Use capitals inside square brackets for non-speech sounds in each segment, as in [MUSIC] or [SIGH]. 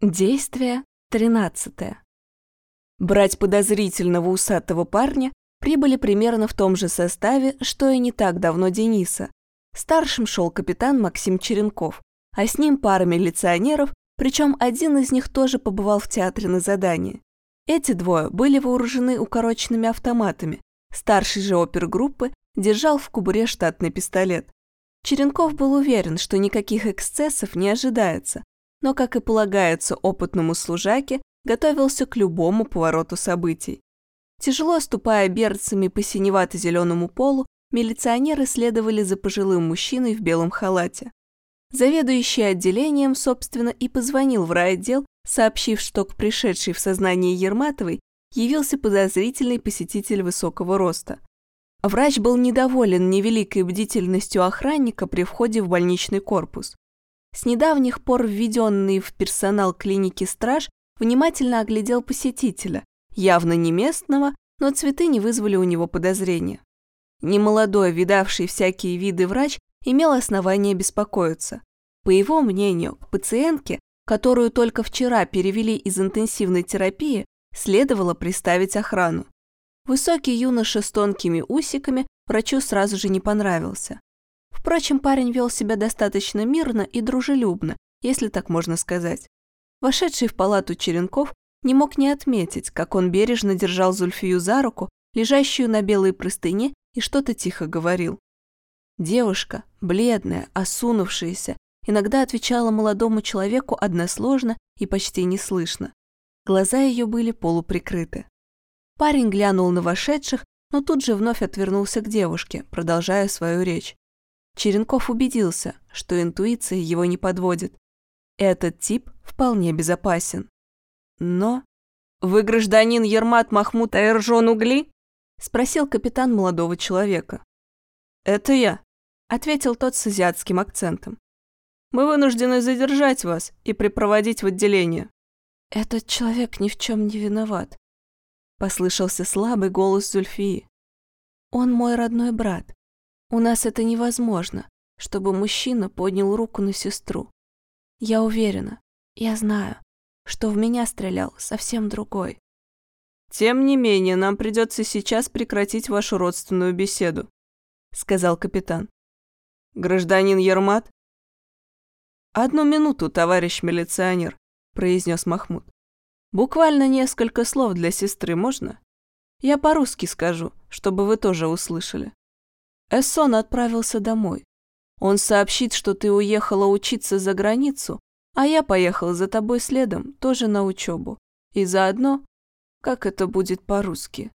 Действие тринадцатое. Брать подозрительного усатого парня прибыли примерно в том же составе, что и не так давно Дениса. Старшим шел капитан Максим Черенков, а с ним пара милиционеров, причем один из них тоже побывал в театре на задании. Эти двое были вооружены укороченными автоматами. Старший же опергруппы держал в кубуре штатный пистолет. Черенков был уверен, что никаких эксцессов не ожидается, но, как и полагается опытному служаке, готовился к любому повороту событий. Тяжело ступая берцами по синевато-зеленому полу, милиционеры следовали за пожилым мужчиной в белом халате. Заведующий отделением, собственно, и позвонил в райотдел, сообщив, что к пришедшей в сознание Ерматовой явился подозрительный посетитель высокого роста. Врач был недоволен невеликой бдительностью охранника при входе в больничный корпус. С недавних пор введенный в персонал клиники страж внимательно оглядел посетителя, явно не местного, но цветы не вызвали у него подозрения. Немолодой, видавший всякие виды врач, имел основание беспокоиться. По его мнению, к пациентке, которую только вчера перевели из интенсивной терапии, следовало приставить охрану. Высокий юноша с тонкими усиками врачу сразу же не понравился. Впрочем, парень вел себя достаточно мирно и дружелюбно, если так можно сказать. Вошедший в палату Черенков не мог не отметить, как он бережно держал Зульфию за руку, лежащую на белой простыне, и что-то тихо говорил. Девушка, бледная, осунувшаяся, иногда отвечала молодому человеку односложно и почти неслышно. Глаза ее были полуприкрыты. Парень глянул на вошедших, но тут же вновь отвернулся к девушке, продолжая свою речь. Черенков убедился, что интуиция его не подводит. Этот тип вполне безопасен. Но... «Вы гражданин Ермат Махмуд Аэржон Угли?» – спросил капитан молодого человека. «Это я», – ответил тот с азиатским акцентом. «Мы вынуждены задержать вас и припроводить в отделение». «Этот человек ни в чем не виноват», – послышался слабый голос Зульфии. «Он мой родной брат. У нас это невозможно, чтобы мужчина поднял руку на сестру. Я уверена, я знаю, что в меня стрелял совсем другой. «Тем не менее, нам придется сейчас прекратить вашу родственную беседу», — сказал капитан. «Гражданин Ермат?» «Одну минуту, товарищ милиционер», — произнес Махмуд. «Буквально несколько слов для сестры можно? Я по-русски скажу, чтобы вы тоже услышали». Эссон отправился домой. Он сообщит, что ты уехала учиться за границу, а я поехал за тобой следом, тоже на учебу. И заодно, как это будет по-русски,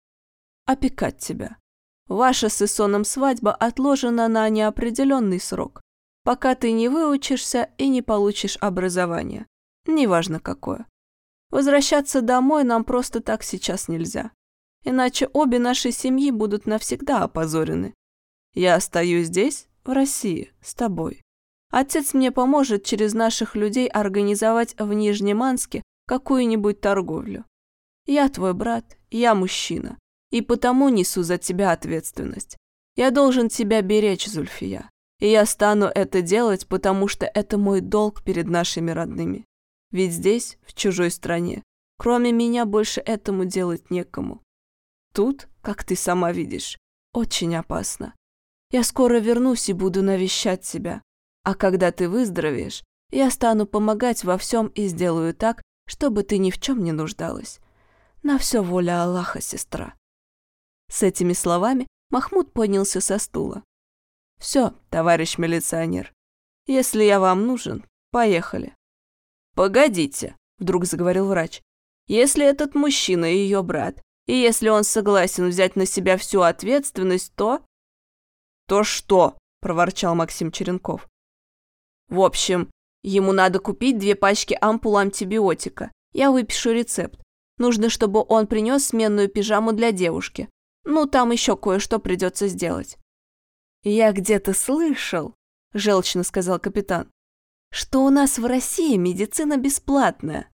опекать тебя. Ваша с Эссоном свадьба отложена на неопределенный срок, пока ты не выучишься и не получишь образование. Неважно какое. Возвращаться домой нам просто так сейчас нельзя. Иначе обе наши семьи будут навсегда опозорены. Я остаюсь здесь, в России, с тобой. Отец мне поможет через наших людей организовать в Нижнеманске какую-нибудь торговлю. Я твой брат, я мужчина, и потому несу за тебя ответственность. Я должен тебя беречь, Зульфия, и я стану это делать, потому что это мой долг перед нашими родными. Ведь здесь, в чужой стране, кроме меня больше этому делать некому. Тут, как ты сама видишь, очень опасно. Я скоро вернусь и буду навещать тебя. А когда ты выздоровеешь, я стану помогать во всем и сделаю так, чтобы ты ни в чем не нуждалась. На все воля Аллаха, сестра». С этими словами Махмуд поднялся со стула. «Все, товарищ милиционер, если я вам нужен, поехали». «Погодите», — вдруг заговорил врач. «Если этот мужчина ее брат, и если он согласен взять на себя всю ответственность, то...» «То что?» – проворчал Максим Черенков. «В общем, ему надо купить две пачки ампул антибиотика. Я выпишу рецепт. Нужно, чтобы он принес сменную пижаму для девушки. Ну, там еще кое-что придется сделать». «Я где-то слышал», – желчно сказал капитан, «что у нас в России медицина бесплатная».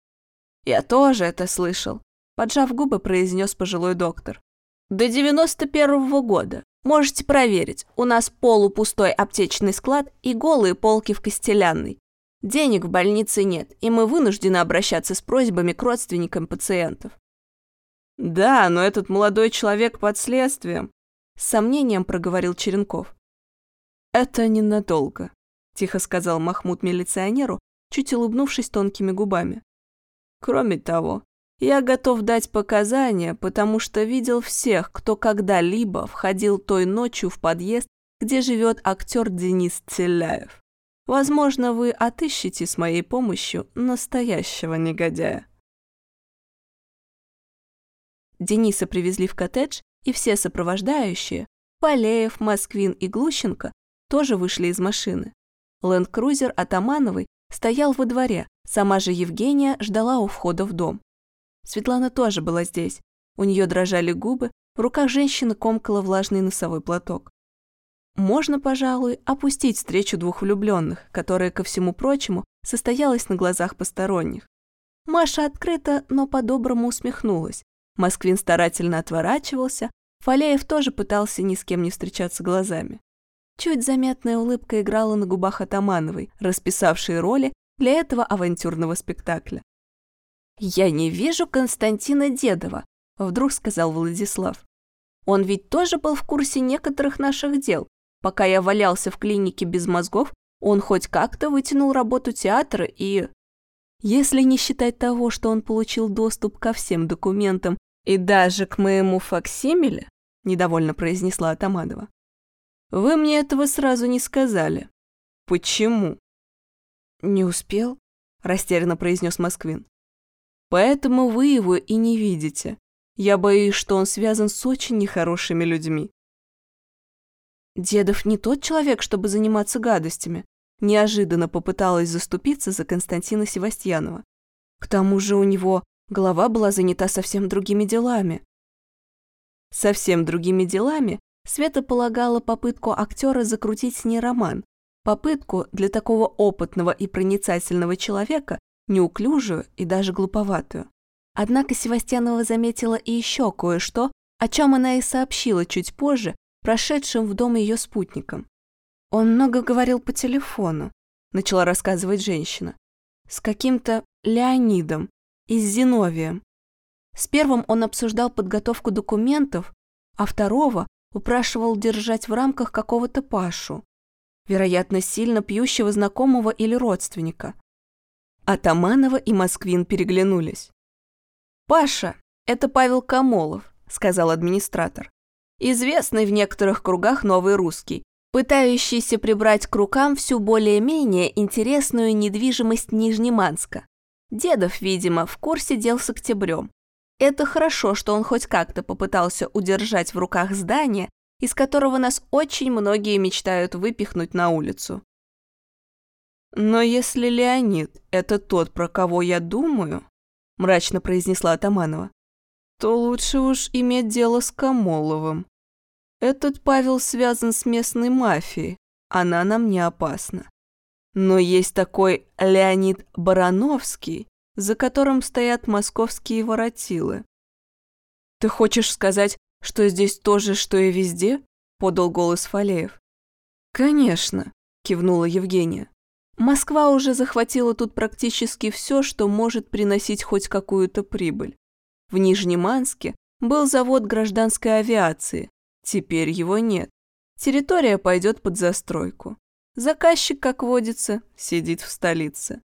«Я тоже это слышал», – поджав губы, произнес пожилой доктор. «До девяносто первого года. Можете проверить, у нас полупустой аптечный склад и голые полки в Костелянной. Денег в больнице нет, и мы вынуждены обращаться с просьбами к родственникам пациентов. Да, но этот молодой человек под следствием, с сомнением проговорил Черенков. Это ненадолго, тихо сказал Махмуд милиционеру, чуть улыбнувшись тонкими губами. Кроме того, я готов дать показания, потому что видел всех, кто когда-либо входил той ночью в подъезд, где живет актер Денис Целяев. Возможно, вы отыщете с моей помощью настоящего негодяя. Дениса привезли в коттедж, и все сопровождающие, Полеев, Москвин и Глущенко, тоже вышли из машины. Ленд-крузер Атамановой стоял во дворе, сама же Евгения ждала у входа в дом. Светлана тоже была здесь. У нее дрожали губы, в руках женщины комкала влажный носовой платок. Можно, пожалуй, опустить встречу двух влюбленных, которая, ко всему прочему, состоялась на глазах посторонних. Маша открыто, но по-доброму усмехнулась. Москвин старательно отворачивался, Фалеев тоже пытался ни с кем не встречаться глазами. Чуть заметная улыбка играла на губах Атамановой, расписавшей роли для этого авантюрного спектакля. «Я не вижу Константина Дедова», — вдруг сказал Владислав. «Он ведь тоже был в курсе некоторых наших дел. Пока я валялся в клинике без мозгов, он хоть как-то вытянул работу театра и...» Если не считать того, что он получил доступ ко всем документам и даже к моему факсимиле, недовольно произнесла Атамадова. Вы мне этого сразу не сказали. Почему? Не успел, растерянно произнес Москвин. Поэтому вы его и не видите. Я боюсь, что он связан с очень нехорошими людьми. Дедов не тот человек, чтобы заниматься гадостями. Неожиданно попыталась заступиться за Константина Севастьянова. К тому же у него голова была занята совсем другими делами. Совсем другими делами Света полагала попытку актера закрутить с ней роман, попытку для такого опытного и проницательного человека, неуклюжую и даже глуповатую. Однако Севастьянова заметила и еще кое-что, о чем она и сообщила чуть позже, прошедшим в дом ее спутникам. Он много говорил по телефону, начала рассказывать женщина, с каким-то Леонидом и с Зиновием. С первым он обсуждал подготовку документов, а второго упрашивал держать в рамках какого-то Пашу, вероятно, сильно пьющего знакомого или родственника. Атаманова и Москвин переглянулись. «Паша, это Павел Камолов», — сказал администратор. «Известный в некоторых кругах новый русский, пытающийся прибрать к рукам всю более-менее интересную недвижимость Нижнеманска. Дедов, видимо, в курсе дел с октябрем. Это хорошо, что он хоть как-то попытался удержать в руках здание, из которого нас очень многие мечтают выпихнуть на улицу. «Но если Леонид — это тот, про кого я думаю», — мрачно произнесла Атаманова, «то лучше уж иметь дело с Камоловым. Этот Павел связан с местной мафией, она нам не опасна. Но есть такой Леонид Барановский, за которым стоят московские воротилы. «Ты хочешь сказать, что здесь то же, что и везде?» – подал голос Фалеев. «Конечно», – кивнула Евгения. «Москва уже захватила тут практически все, что может приносить хоть какую-то прибыль. В Нижнеманске был завод гражданской авиации, теперь его нет. Территория пойдет под застройку. Заказчик, как водится, сидит в столице.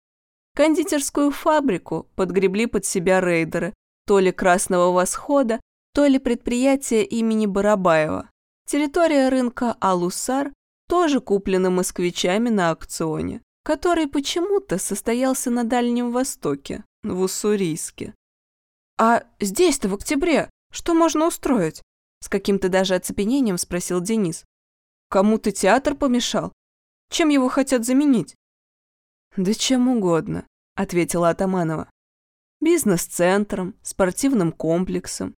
Кондитерскую фабрику подгребли под себя рейдеры, то ли Красного Восхода, то ли предприятие имени Барабаева. Территория рынка Алусар тоже куплена москвичами на аукционе, который почему-то состоялся на Дальнем Востоке, в Уссурийске. «А здесь-то в октябре что можно устроить?» С каким-то даже оцепенением спросил Денис. «Кому-то театр помешал? Чем его хотят заменить?» «Да чем угодно», — ответила Атаманова. «Бизнес-центром, спортивным комплексом.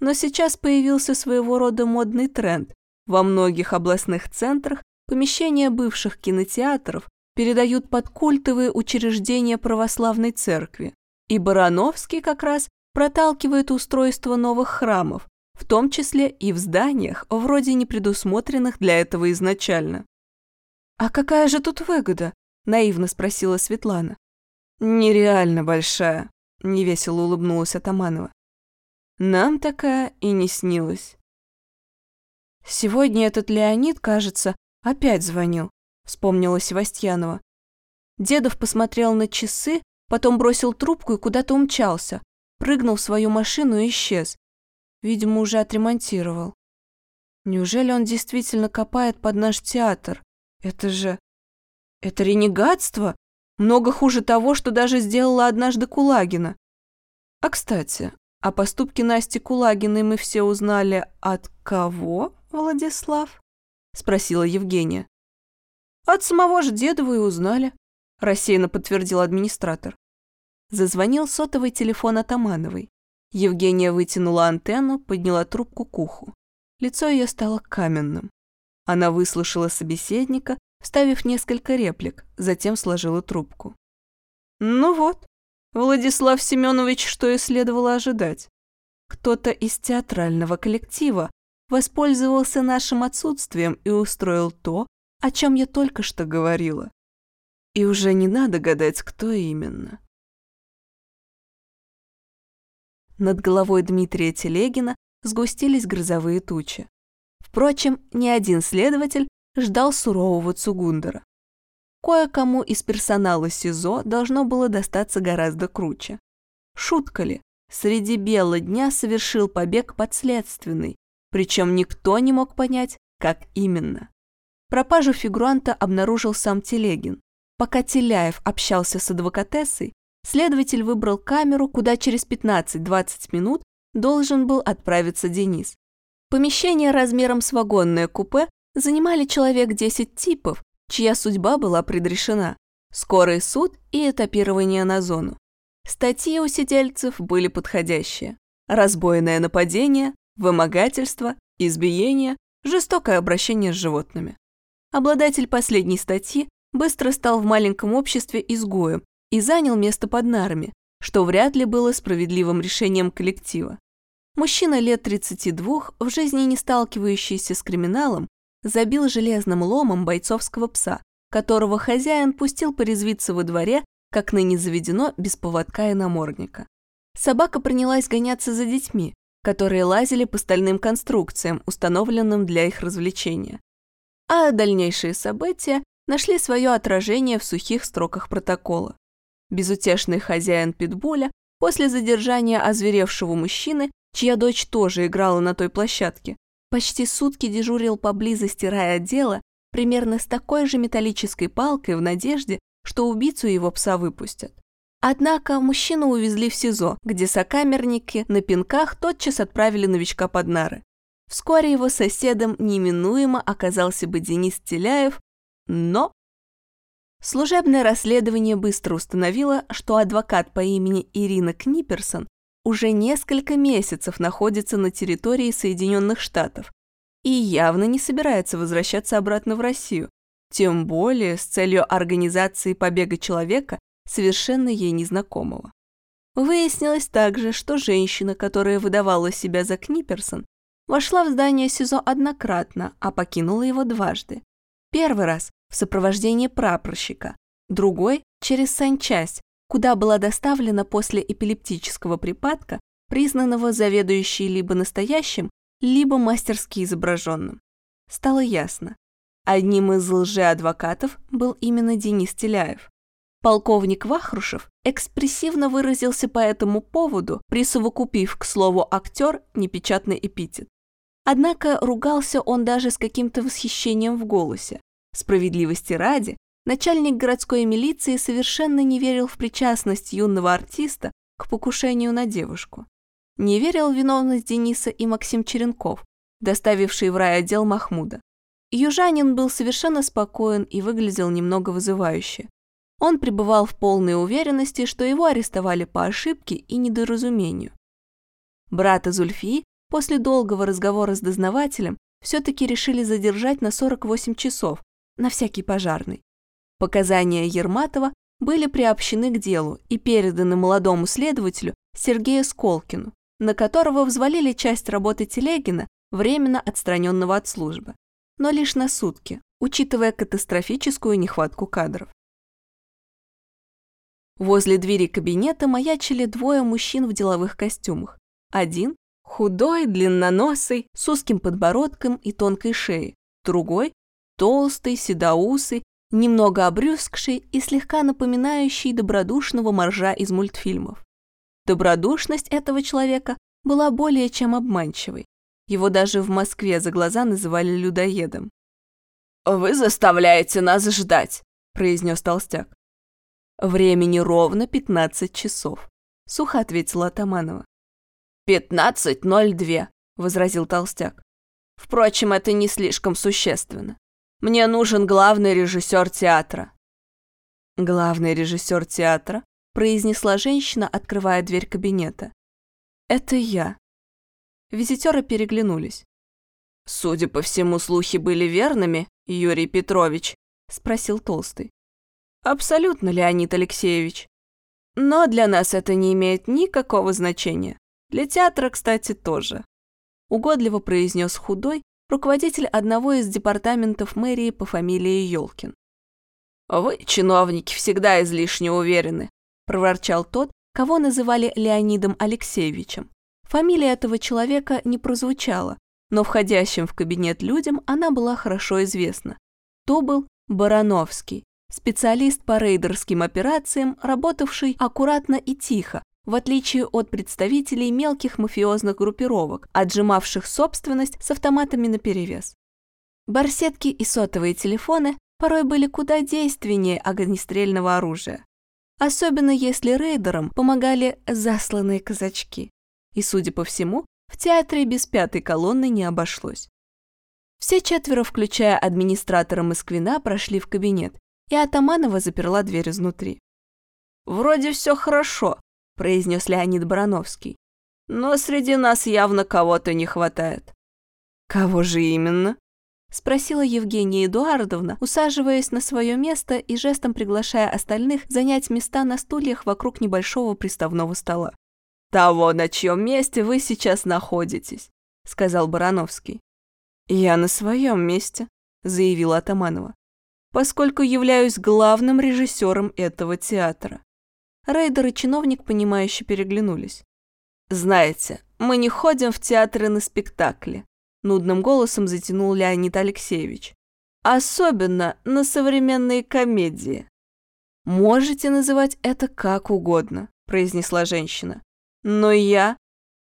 Но сейчас появился своего рода модный тренд. Во многих областных центрах помещения бывших кинотеатров передают под культовые учреждения православной церкви. И Барановский как раз проталкивает устройство новых храмов, в том числе и в зданиях, вроде не предусмотренных для этого изначально. «А какая же тут выгода?» наивно спросила Светлана. Нереально большая, невесело улыбнулась Атаманова. Нам такая и не снилась. Сегодня этот Леонид, кажется, опять звонил, вспомнила Севастьянова. Дедов посмотрел на часы, потом бросил трубку и куда-то умчался, прыгнул в свою машину и исчез. Видимо, уже отремонтировал. Неужели он действительно копает под наш театр? Это же... Это ренегатство? Много хуже того, что даже сделала однажды Кулагина. А кстати, о поступке Насти Кулагиной мы все узнали от кого, Владислав? Спросила Евгения. От самого же Дедова и узнали, рассеянно подтвердил администратор. Зазвонил сотовый телефон Атамановой. Евгения вытянула антенну, подняла трубку к уху. Лицо ее стало каменным. Она выслушала собеседника, вставив несколько реплик, затем сложила трубку. «Ну вот, Владислав Семенович, что и следовало ожидать. Кто-то из театрального коллектива воспользовался нашим отсутствием и устроил то, о чем я только что говорила. И уже не надо гадать, кто именно. Над головой Дмитрия Телегина сгустились грозовые тучи. Впрочем, ни один следователь ждал сурового Цугундера. Кое-кому из персонала СИЗО должно было достаться гораздо круче. Шутка ли, среди бела дня совершил побег подследственный, причем никто не мог понять, как именно. Пропажу фигуранта обнаружил сам Телегин. Пока Теляев общался с адвокатессой, следователь выбрал камеру, куда через 15-20 минут должен был отправиться Денис. Помещение размером с вагонное купе занимали человек 10 типов, чья судьба была предрешена. Скорый суд и этапирование на зону. Статьи у сидельцев были подходящие. Разбойное нападение, вымогательство, избиение, жестокое обращение с животными. Обладатель последней статьи быстро стал в маленьком обществе изгоем и занял место под нарами, что вряд ли было справедливым решением коллектива. Мужчина лет 32, в жизни не сталкивающийся с криминалом, забил железным ломом бойцовского пса, которого хозяин пустил порезвиться во дворе, как ныне заведено, без поводка и намордника. Собака принялась гоняться за детьми, которые лазили по стальным конструкциям, установленным для их развлечения. А дальнейшие события нашли свое отражение в сухих строках протокола. Безутешный хозяин питбуля после задержания озверевшего мужчины, чья дочь тоже играла на той площадке, почти сутки дежурил поблизости райотдела примерно с такой же металлической палкой в надежде, что убийцу его пса выпустят. Однако мужчину увезли в СИЗО, где сокамерники на пинках тотчас отправили новичка под нары. Вскоре его соседом неминуемо оказался бы Денис Теляев, но... Служебное расследование быстро установило, что адвокат по имени Ирина Книперсон уже несколько месяцев находится на территории Соединенных Штатов и явно не собирается возвращаться обратно в Россию, тем более с целью организации побега человека, совершенно ей незнакомого. Выяснилось также, что женщина, которая выдавала себя за Книперсон, вошла в здание СИЗО однократно, а покинула его дважды. Первый раз в сопровождении прапорщика, другой через санчасть, куда была доставлена после эпилептического припадка, признанного заведующей либо настоящим, либо мастерски изображенным. Стало ясно. Одним из лжеадвокатов был именно Денис Теляев. Полковник Вахрушев экспрессивно выразился по этому поводу, присовокупив к слову «актер» непечатный эпитет. Однако ругался он даже с каким-то восхищением в голосе. Справедливости ради, начальник городской милиции совершенно не верил в причастность юного артиста к покушению на девушку. Не верил в виновность Дениса и Максим Черенков, доставивший в райотдел Махмуда. Южанин был совершенно спокоен и выглядел немного вызывающе. Он пребывал в полной уверенности, что его арестовали по ошибке и недоразумению. Брата Зульфии после долгого разговора с дознавателем все-таки решили задержать на 48 часов, на всякий пожарный. Показания Ерматова были приобщены к делу и переданы молодому следователю Сергею Сколкину, на которого взвалили часть работы Телегина, временно отстраненного от службы, но лишь на сутки, учитывая катастрофическую нехватку кадров. Возле двери кабинета маячили двое мужчин в деловых костюмах. Один – худой, длинноносый, с узким подбородком и тонкой шеей. Другой – толстый, седоусый, немного обрюзгший и слегка напоминающий добродушного моржа из мультфильмов. Добродушность этого человека была более чем обманчивой. Его даже в Москве за глаза называли людоедом. «Вы заставляете нас ждать», – произнес толстяк. «Времени ровно 15 часов», – сухо ответила Атаманова. «Пятнадцать ноль две», – возразил толстяк. «Впрочем, это не слишком существенно. Мне нужен главный режиссер театра». «Главный режиссер театра?» – произнесла женщина, открывая дверь кабинета. «Это я». Визитеры переглянулись. «Судя по всему, слухи были верными, Юрий Петрович?» – спросил Толстый. «Абсолютно, Леонид Алексеевич. Но для нас это не имеет никакого значения. Для театра, кстати, тоже». Угодливо произнес худой, руководитель одного из департаментов мэрии по фамилии Ёлкин. «Вы, чиновники, всегда излишне уверены», – проворчал тот, кого называли Леонидом Алексеевичем. Фамилия этого человека не прозвучала, но входящим в кабинет людям она была хорошо известна. То был Барановский, специалист по рейдерским операциям, работавший аккуратно и тихо, в отличие от представителей мелких мафиозных группировок, отжимавших собственность с автоматами наперевес. Барсетки и сотовые телефоны порой были куда действеннее огнестрельного оружия. Особенно если рейдерам помогали засланные казачки. И, судя по всему, в театре без пятой колонны не обошлось. Все четверо, включая администратора Москвина, прошли в кабинет, и Атаманова заперла дверь изнутри. «Вроде все хорошо», – произнес Леонид Барановский. «Но среди нас явно кого-то не хватает». «Кого же именно?» – спросила Евгения Эдуардовна, усаживаясь на свое место и жестом приглашая остальных занять места на стульях вокруг небольшого приставного стола. «Того, на чьем месте вы сейчас находитесь», – сказал Барановский. «Я на своем месте», – заявила Атаманова, «поскольку являюсь главным режиссером этого театра. Рейдер и чиновник, понимающе переглянулись. «Знаете, мы не ходим в театры на спектакли», нудным голосом затянул Леонид Алексеевич. «Особенно на современные комедии». «Можете называть это как угодно», произнесла женщина. «Но я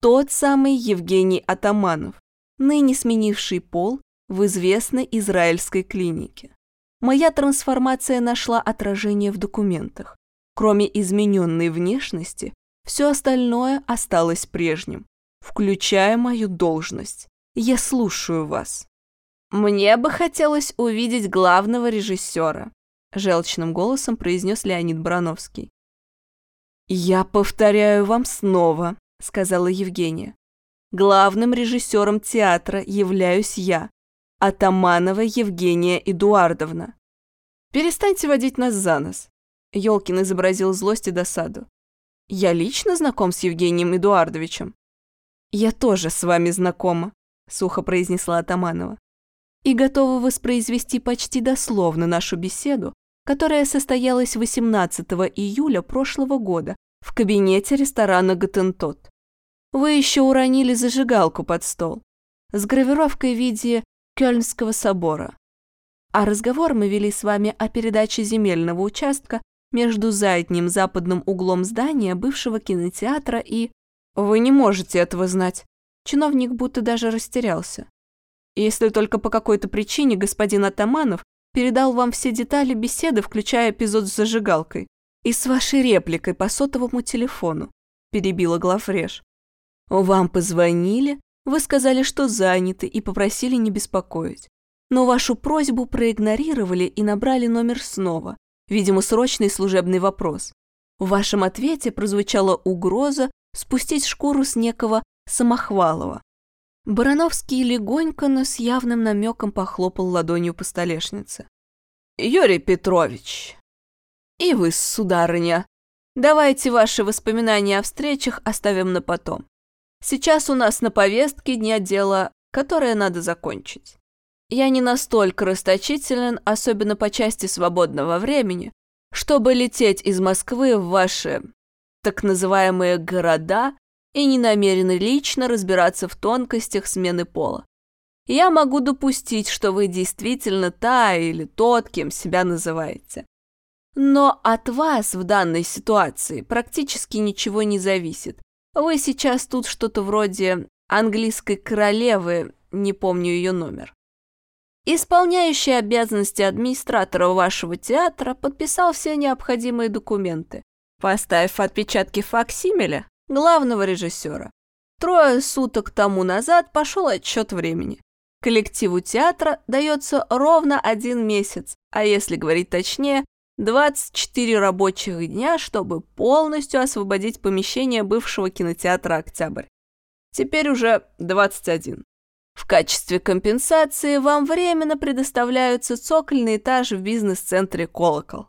тот самый Евгений Атаманов, ныне сменивший пол в известной израильской клинике. Моя трансформация нашла отражение в документах. Кроме измененной внешности, все остальное осталось прежним, включая мою должность. Я слушаю вас. Мне бы хотелось увидеть главного режиссера, желчным голосом произнес Леонид Барановский. «Я повторяю вам снова», — сказала Евгения. «Главным режиссером театра являюсь я, Атаманова Евгения Эдуардовна. Перестаньте водить нас за нос. Ёлкин изобразил злость и досаду. «Я лично знаком с Евгением Эдуардовичем». «Я тоже с вами знакома», — сухо произнесла Атаманова. «И готова воспроизвести почти дословно нашу беседу, которая состоялась 18 июля прошлого года в кабинете ресторана «Готентот». Вы еще уронили зажигалку под стол с гравировкой в виде Кёльнского собора. А разговор мы вели с вами о передаче земельного участка между задним западным углом здания бывшего кинотеатра и... Вы не можете этого знать. Чиновник будто даже растерялся. Если только по какой-то причине господин Атаманов передал вам все детали беседы, включая эпизод с зажигалкой, и с вашей репликой по сотовому телефону, перебила главреж. Вам позвонили, вы сказали, что заняты и попросили не беспокоить. Но вашу просьбу проигнорировали и набрали номер снова, видимо, срочный служебный вопрос. В вашем ответе прозвучала угроза спустить шкуру с некого Самохвалова. Барановский легонько, но с явным намеком похлопал ладонью по столешнице. «Юрий Петрович, и вы, сударыня, давайте ваши воспоминания о встречах оставим на потом. Сейчас у нас на повестке дня дело, которое надо закончить. Я не настолько расточителен, особенно по части свободного времени, чтобы лететь из Москвы в ваши так называемые города и не намерены лично разбираться в тонкостях смены пола. Я могу допустить, что вы действительно та или тот, кем себя называете. Но от вас в данной ситуации практически ничего не зависит. Вы сейчас тут что-то вроде английской королевы, не помню ее номер. Исполняющий обязанности администратора вашего театра подписал все необходимые документы, поставив отпечатки факсимиля главного режиссера. Трое суток тому назад пошел отчет времени. Коллективу театра дается ровно один месяц, а если говорить точнее, 24 рабочих дня, чтобы полностью освободить помещение бывшего кинотеатра «Октябрь». Теперь уже 21. В качестве компенсации вам временно предоставляются цокольный этаж в бизнес-центре «Колокол».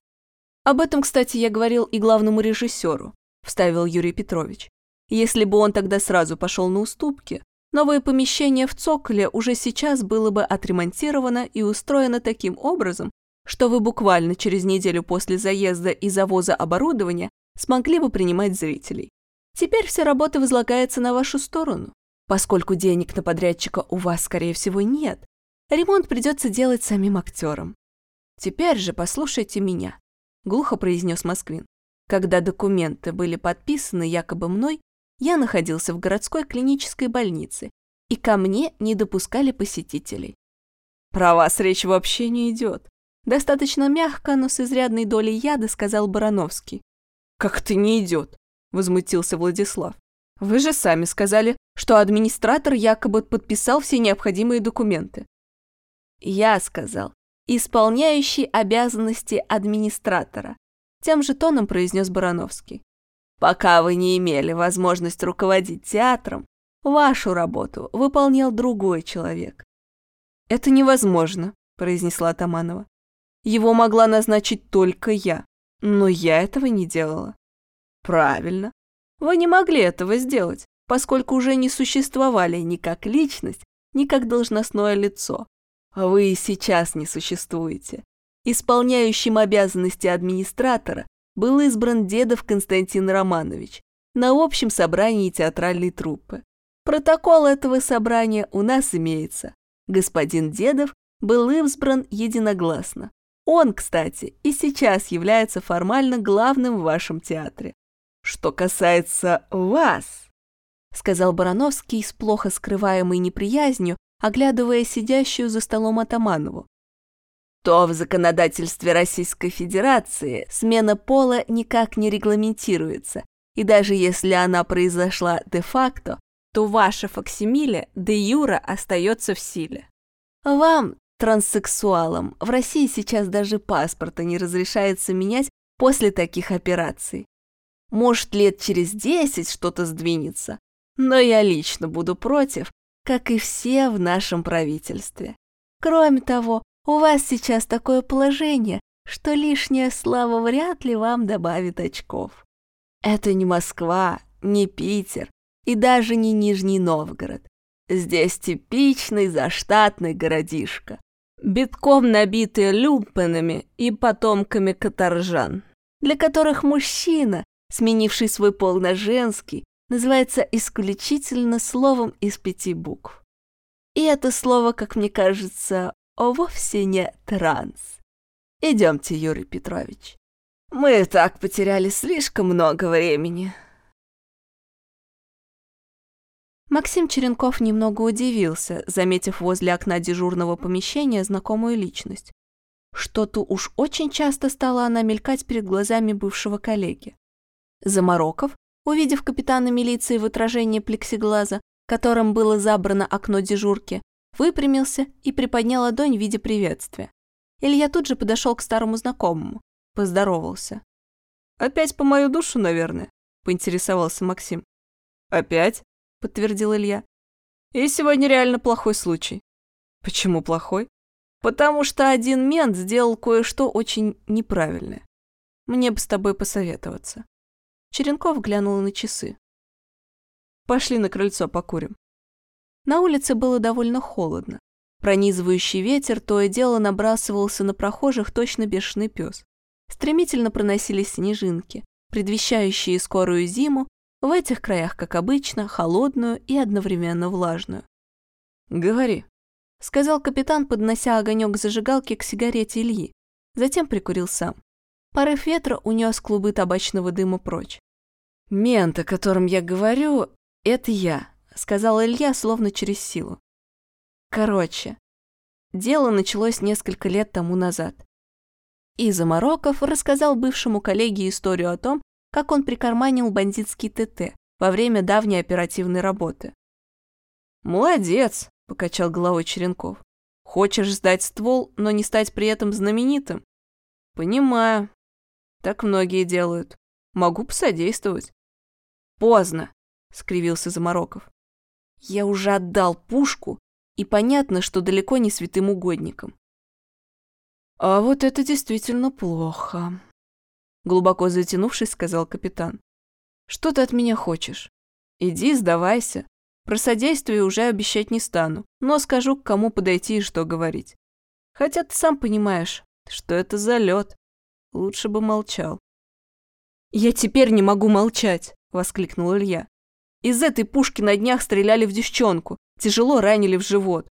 Об этом, кстати, я говорил и главному режиссеру, вставил Юрий Петрович. Если бы он тогда сразу пошел на уступки, новое помещение в цоколе уже сейчас было бы отремонтировано и устроено таким образом, что вы буквально через неделю после заезда и завоза оборудования смогли бы принимать зрителей. Теперь вся работа возлагается на вашу сторону. Поскольку денег на подрядчика у вас, скорее всего, нет, ремонт придется делать самим актерам. Теперь же послушайте меня, глухо произнес Москвин. Когда документы были подписаны якобы мной, я находился в городской клинической больнице, и ко мне не допускали посетителей. Про вас речь вообще не идет. Достаточно мягко, но с изрядной долей яда сказал Барановский. «Как ты не идет?» – возмутился Владислав. «Вы же сами сказали, что администратор якобы подписал все необходимые документы». «Я сказал, исполняющий обязанности администратора», – тем же тоном произнес Барановский. «Пока вы не имели возможность руководить театром, вашу работу выполнял другой человек». «Это невозможно», – произнесла Таманова. Его могла назначить только я, но я этого не делала. Правильно. Вы не могли этого сделать, поскольку уже не существовали ни как личность, ни как должностное лицо. Вы и сейчас не существуете. Исполняющим обязанности администратора был избран Дедов Константин Романович на общем собрании театральной труппы. Протокол этого собрания у нас имеется. Господин Дедов был избран единогласно. Он, кстати, и сейчас является формально главным в вашем театре. Что касается вас, сказал Барановский с плохо скрываемой неприязнью, оглядывая сидящую за столом Атаманову, то в законодательстве Российской Федерации смена пола никак не регламентируется, и даже если она произошла де-факто, то ваша факсимиле де-юра остается в силе. Вам, Транссексуалам в России сейчас даже паспорта не разрешается менять после таких операций. Может, лет через десять что-то сдвинется, но я лично буду против, как и все в нашем правительстве. Кроме того, у вас сейчас такое положение, что лишняя слава вряд ли вам добавит очков. Это не Москва, не Питер и даже не Нижний Новгород. Здесь типичный заштатный городишко битком набитые люмпенами и потомками каторжан, для которых мужчина, сменивший свой пол на женский, называется исключительно словом из пяти букв. И это слово, как мне кажется, вовсе не транс. Идемте, Юрий Петрович. Мы так потеряли слишком много времени. Максим Черенков немного удивился, заметив возле окна дежурного помещения знакомую личность. Что-то уж очень часто стала она мелькать перед глазами бывшего коллеги. Замороков, увидев капитана милиции в отражении плексиглаза, которым было забрано окно дежурки, выпрямился и приподнял ладонь в виде приветствия. Илья тут же подошел к старому знакомому, поздоровался. «Опять по мою душу, наверное?» – поинтересовался Максим. «Опять?» — подтвердил Илья. «И сегодня реально плохой случай». «Почему плохой?» «Потому что один мент сделал кое-что очень неправильное. Мне бы с тобой посоветоваться». Черенков глянул на часы. «Пошли на крыльцо покурим». На улице было довольно холодно. Пронизывающий ветер то и дело набрасывался на прохожих точно бешеный пес. стремительно проносились снежинки, предвещающие скорую зиму, в этих краях, как обычно, холодную и одновременно влажную. «Говори», — сказал капитан, поднося огонек зажигалки к сигарете Ильи. Затем прикурил сам. Порыв ветра унес клубы табачного дыма прочь. «Мент, о котором я говорю, это я», — сказал Илья, словно через силу. Короче, дело началось несколько лет тому назад. И Замороков рассказал бывшему коллеге историю о том, как он прикарманил бандитский ТТ во время давней оперативной работы. «Молодец!» – покачал головой Черенков. «Хочешь сдать ствол, но не стать при этом знаменитым?» «Понимаю. Так многие делают. Могу посодействовать». «Поздно!» – скривился Замороков. «Я уже отдал пушку, и понятно, что далеко не святым угодником». «А вот это действительно плохо», глубоко затянувшись, сказал капитан. Что ты от меня хочешь? Иди, сдавайся. Про содействие уже обещать не стану, но скажу, к кому подойти и что говорить. Хотя ты сам понимаешь, что это за лед. Лучше бы молчал. «Я теперь не могу молчать!» – воскликнул Илья. «Из этой пушки на днях стреляли в девчонку, тяжело ранили в живот.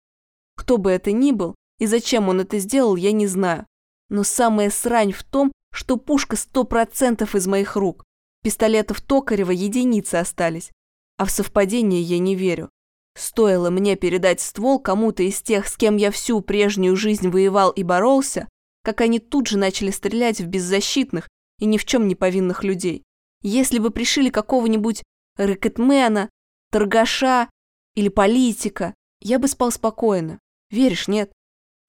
Кто бы это ни был и зачем он это сделал, я не знаю. Но самая срань в том, что пушка сто процентов из моих рук. Пистолетов Токарева единицы остались. А в совпадение я не верю. Стоило мне передать ствол кому-то из тех, с кем я всю прежнюю жизнь воевал и боролся, как они тут же начали стрелять в беззащитных и ни в чем не повинных людей. Если бы пришили какого-нибудь рэкетмена, торгаша или политика, я бы спал спокойно. Веришь, нет?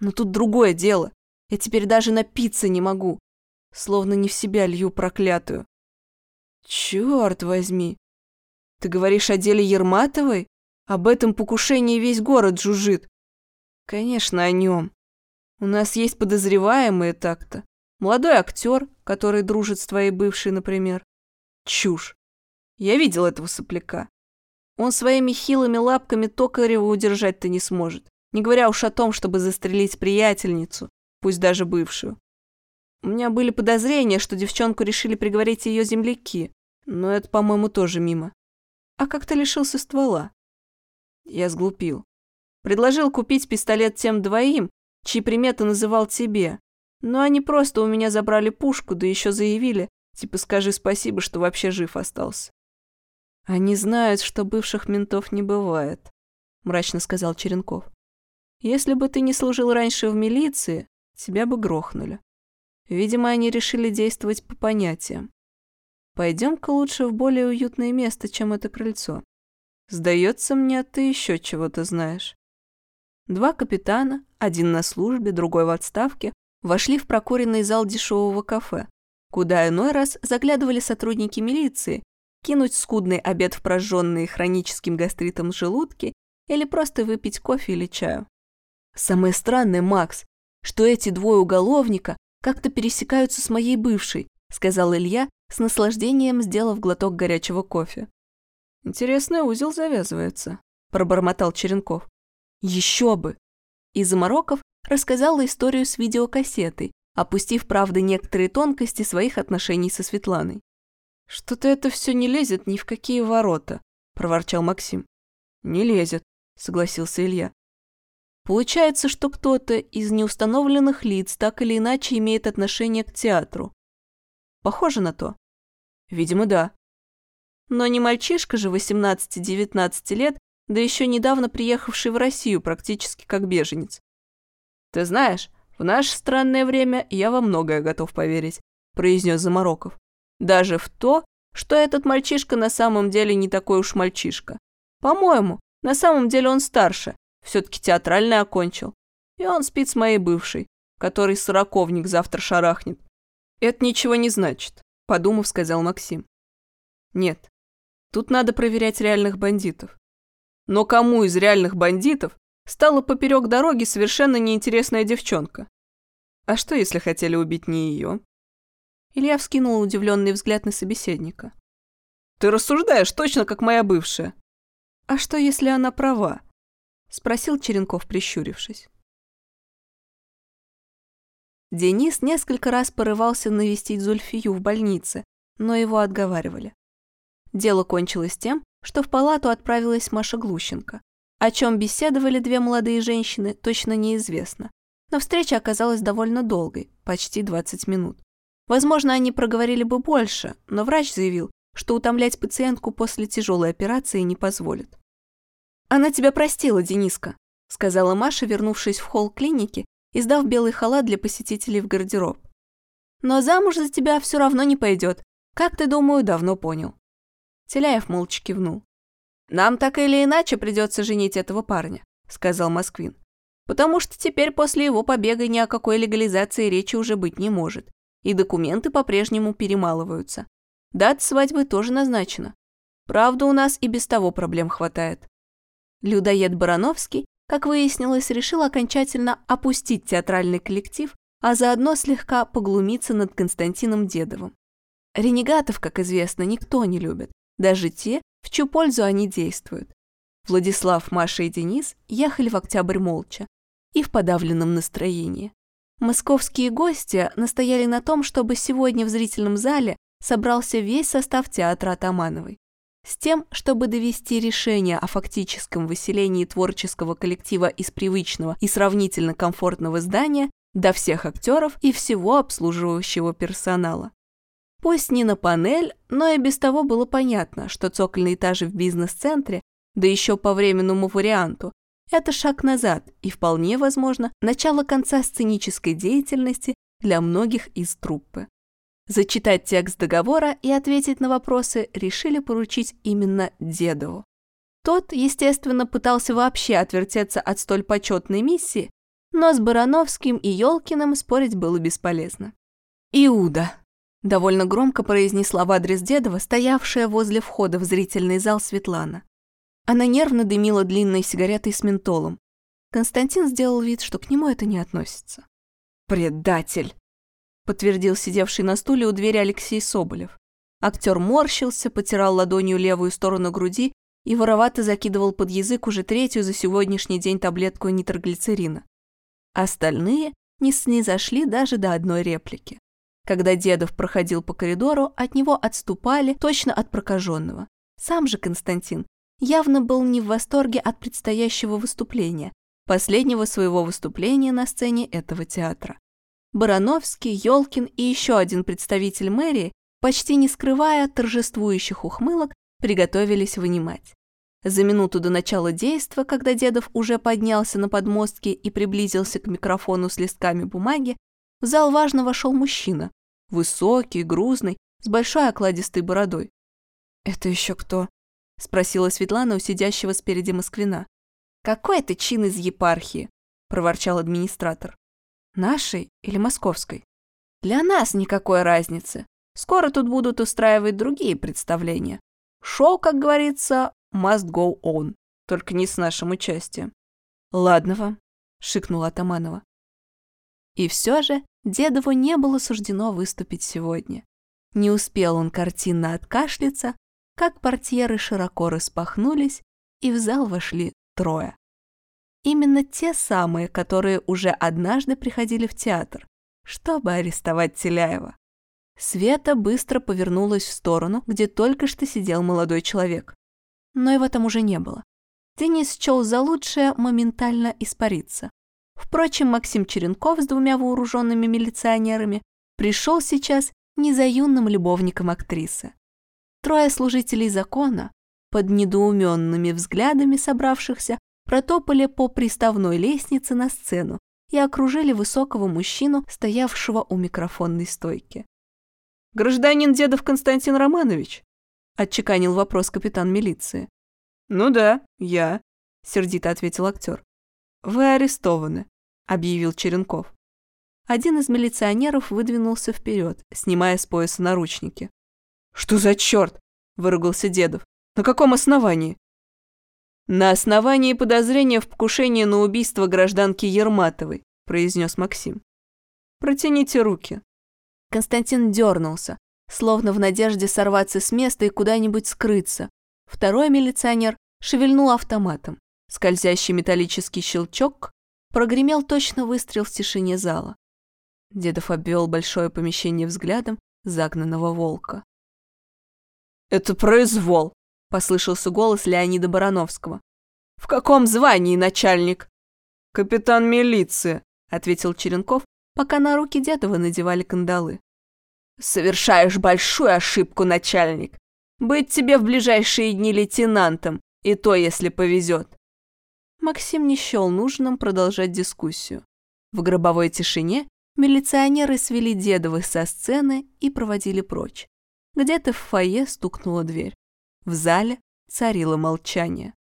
Но тут другое дело. Я теперь даже напиться не могу словно не в себя лью проклятую. Черт возьми! Ты говоришь о деле Ерматовой? Об этом покушении весь город жужжит. Конечно, о нем. У нас есть подозреваемые так-то. Молодой актер, который дружит с твоей бывшей, например. Чушь. Я видел этого сопляка. Он своими хилыми лапками Токарева удержать-то не сможет, не говоря уж о том, чтобы застрелить приятельницу, пусть даже бывшую. У меня были подозрения, что девчонку решили приговорить ее земляки, но это, по-моему, тоже мимо. А как ты лишился ствола? Я сглупил. Предложил купить пистолет тем двоим, чьи приметы называл тебе. Но они просто у меня забрали пушку, да еще заявили, типа скажи спасибо, что вообще жив остался. Они знают, что бывших ментов не бывает, мрачно сказал Черенков. Если бы ты не служил раньше в милиции, тебя бы грохнули. Видимо, они решили действовать по понятиям. Пойдем-ка лучше в более уютное место, чем это крыльцо. Сдается мне, ты еще чего-то знаешь. Два капитана, один на службе, другой в отставке, вошли в прокуренный зал дешевого кафе, куда иной раз заглядывали сотрудники милиции, кинуть скудный обед в прожженные хроническим гастритом желудки или просто выпить кофе или чаю. Самое странное, Макс, что эти двое уголовника как-то пересекаются с моей бывшей», — сказал Илья, с наслаждением сделав глоток горячего кофе. «Интересный узел завязывается», — пробормотал Черенков. «Еще бы!» И Замороков рассказала историю с видеокассетой, опустив, правда, некоторые тонкости своих отношений со Светланой. «Что-то это все не лезет ни в какие ворота», — проворчал Максим. «Не лезет», — согласился Илья. Получается, что кто-то из неустановленных лиц так или иначе имеет отношение к театру. Похоже на то? Видимо, да. Но не мальчишка же 18-19 лет, да еще недавно приехавший в Россию практически как беженец. Ты знаешь, в наше странное время я во многое готов поверить, произнес Замороков. Даже в то, что этот мальчишка на самом деле не такой уж мальчишка. По-моему, на самом деле он старше, все-таки театральный окончил. И он спит с моей бывшей, который сороковник завтра шарахнет. Это ничего не значит, подумав, сказал Максим. Нет, тут надо проверять реальных бандитов. Но кому из реальных бандитов стала поперек дороги совершенно неинтересная девчонка? А что, если хотели убить не ее? Илья вскинул удивленный взгляд на собеседника. Ты рассуждаешь точно как моя бывшая. А что, если она права? Спросил Черенков, прищурившись. Денис несколько раз порывался навестить Зульфию в больнице, но его отговаривали. Дело кончилось тем, что в палату отправилась Маша Глущенко. О чем беседовали две молодые женщины, точно неизвестно. Но встреча оказалась довольно долгой, почти 20 минут. Возможно, они проговорили бы больше, но врач заявил, что утомлять пациентку после тяжелой операции не позволит. «Она тебя простила, Дениска», — сказала Маша, вернувшись в холл клиники и сдав белый халат для посетителей в гардероб. «Но замуж за тебя все равно не пойдет, как ты, думаю, давно понял». Теляев молча кивнул. «Нам так или иначе придется женить этого парня», — сказал Москвин. «Потому что теперь после его побега ни о какой легализации речи уже быть не может, и документы по-прежнему перемалываются. Дата свадьбы тоже назначена. Правда, у нас и без того проблем хватает». Людоед Барановский как выяснилось, решил окончательно опустить театральный коллектив, а заодно слегка поглумиться над Константином Дедовым. Ренегатов, как известно, никто не любит, даже те, в чью пользу они действуют. Владислав, Маша и Денис ехали в октябрь молча и в подавленном настроении. Московские гости настояли на том, чтобы сегодня в зрительном зале собрался весь состав театра Атамановой с тем, чтобы довести решение о фактическом выселении творческого коллектива из привычного и сравнительно комфортного здания до всех актеров и всего обслуживающего персонала. Пусть не на панель, но и без того было понятно, что цокольные этажи в бизнес-центре, да еще по временному варианту, это шаг назад и, вполне возможно, начало конца сценической деятельности для многих из труппы. Зачитать текст договора и ответить на вопросы решили поручить именно Дедову. Тот, естественно, пытался вообще отвертеться от столь почетной миссии, но с Барановским и Ёлкиным спорить было бесполезно. «Иуда», — довольно громко произнесла в адрес Дедова, стоявшая возле входа в зрительный зал Светлана. Она нервно дымила длинной сигаретой с ментолом. Константин сделал вид, что к нему это не относится. «Предатель!» подтвердил сидевший на стуле у двери Алексей Соболев. Актер морщился, потирал ладонью левую сторону груди и воровато закидывал под язык уже третью за сегодняшний день таблетку нитроглицерина. Остальные не снизошли даже до одной реплики. Когда Дедов проходил по коридору, от него отступали точно от прокаженного. Сам же Константин явно был не в восторге от предстоящего выступления, последнего своего выступления на сцене этого театра. Барановский, Ёлкин и еще один представитель мэрии, почти не скрывая торжествующих ухмылок, приготовились вынимать. За минуту до начала действа, когда Дедов уже поднялся на подмостки и приблизился к микрофону с листками бумаги, в зал важно вошел мужчина, высокий, грузный, с большой окладистой бородой. «Это еще кто?» — спросила Светлана у сидящего спереди Москвина. «Какой это чин из епархии?» — проворчал администратор. Нашей или московской? Для нас никакой разницы. Скоро тут будут устраивать другие представления. Шоу, как говорится, must go on, только не с нашим участием. Ладно вам, шикнула Атаманова. И все же Дедову не было суждено выступить сегодня. Не успел он картинно откашляться, как портьеры широко распахнулись, и в зал вошли трое. Именно те самые, которые уже однажды приходили в театр, чтобы арестовать Теляева. Света быстро повернулась в сторону, где только что сидел молодой человек. Но его там уже не было. Денис счел за лучшее моментально испариться. Впрочем, Максим Черенков с двумя вооруженными милиционерами пришел сейчас не за юным любовником актрисы. Трое служителей закона, под недоуменными взглядами собравшихся, протопали по приставной лестнице на сцену и окружили высокого мужчину, стоявшего у микрофонной стойки. «Гражданин Дедов Константин Романович?» – отчеканил вопрос капитан милиции. «Ну да, я», – сердито ответил актер. «Вы арестованы», – объявил Черенков. Один из милиционеров выдвинулся вперед, снимая с пояса наручники. «Что за черт?» – выругался Дедов. «На каком основании?» «На основании подозрения в покушении на убийство гражданки Ерматовой», произнес Максим. «Протяните руки». Константин дернулся, словно в надежде сорваться с места и куда-нибудь скрыться. Второй милиционер шевельнул автоматом. Скользящий металлический щелчок прогремел точно выстрел в тишине зала. Дедов обвел большое помещение взглядом загнанного волка. «Это произвол», — послышался голос Леонида Барановского. «В каком звании начальник?» «Капитан милиции», — ответил Черенков, пока на руки Дедова надевали кандалы. «Совершаешь большую ошибку, начальник. Быть тебе в ближайшие дни лейтенантом, и то, если повезет». Максим не счел нужным продолжать дискуссию. В гробовой тишине милиционеры свели Дедовы со сцены и проводили прочь. Где-то в фойе стукнула дверь. В зале царило молчание.